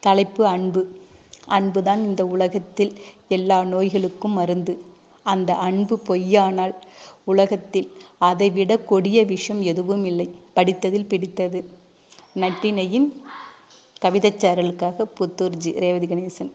தலைப்பு அன்பு. அன்புதான் இந்த உலகத்தில் எல்லா நோய்களுக்கும் மருந்து. அந்த அன்பு பொய்யானால் உலகத்தில் அதைவிட கொடிய விஷம் எதுவும் இல்லை. படித்ததில் பிடித்தது. நட்டினையின் கவிதைச்சாரலுக்காக புத்தூர்ஜி ரேவதி கணேசன்.